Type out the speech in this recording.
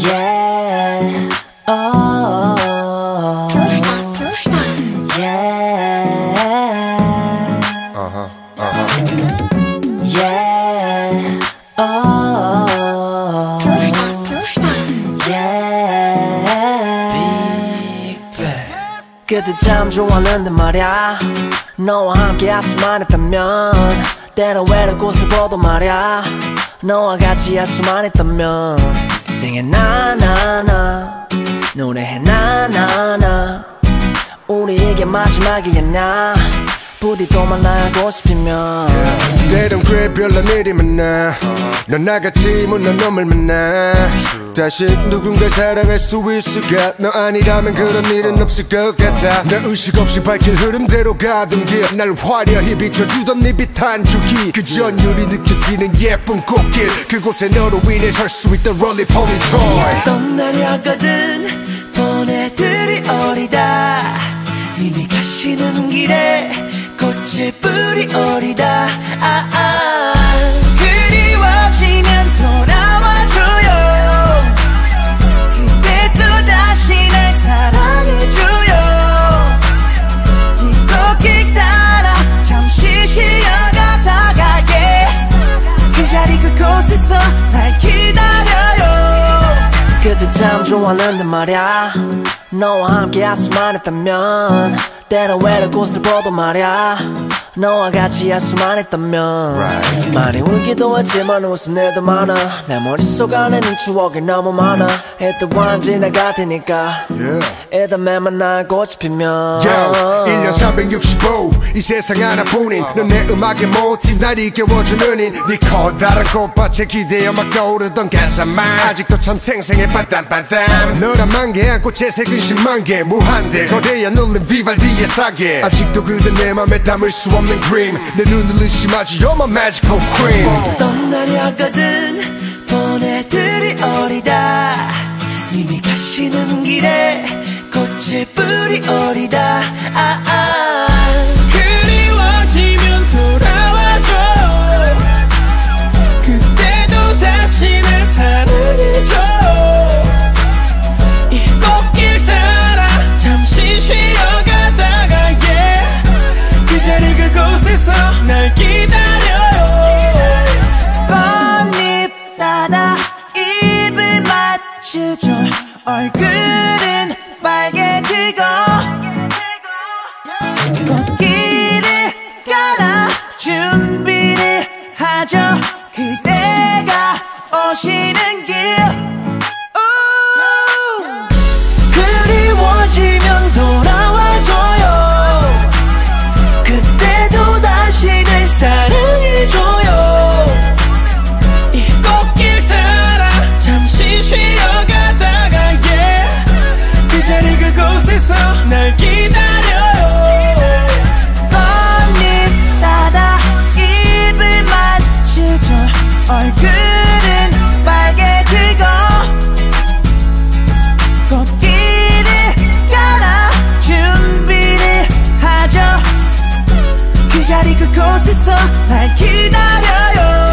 Yeah. Oh. Yeah. Uh-huh. Uh-huh. Yeah. Oh. Yeah. 그때 참 좋았는데 말야 너와 함께 할 수만 있다면 때로 외로운 곳을 보도 말야 너와 같이 할 수만 있다면 생에 나나나 노래해 나나나. 우리 이게 마지막이었나 부디 또 만나고 싶으면. 때론 꽤 별난 일이 많아. 넌 나같이 못난 놈을 만나. 다시 누군가 사랑할 수 있을까? 너 아니라면 그런 일은 없을 것 같아. 나 의식 없이 밝힌 흐름대로 가던 길날 화려히 비춰주던 네 빛한 줄기. 그 전율이 느껴지는 예쁜 꽃길. 그곳에 너로 인해 설 수 있던 롤리폴리 토이. 떠나려거든 보내들이 어리다. 이미 가시는 길에 꽃을 뿌리 어리다 참 좋았는데 말야. 너와 함께 할 수만 있다면 때로 외로운 곳을 보도 말야 너와 같이 할 수만 있다면 많이 울기도 했지만 웃은 일도 많아. 내 머릿속 안에는 추억이 너무 많아. 일단 지나갈 테니까 Yeah. 일단 매만 나꽃이 피면 Yo, 1년 365, 이 세상 하나뿐인 넌내 음악의 모티브. 날 이겨워주는 인네 커다란 꽃밭에 기대어 막 떠오르던 가사만. 아직도 참 생생해 반땀반땀 너란 만개 안고 채색은 10만 개. 무한대 거대한 울림 비발디의 사계. 아직도 그대 내 맘에 담을 수 없는 그림 내 눈을 의심하지 You're my magical queen. 떠나려거든 보내들이 어리다. 이미 가시는 길에 꽃을 뿌리 어리다 얼굴은 빨개지고 꽃길을 깔아 준비를 하죠. 그대가 오시는 길 멋있어. 날 기다려요.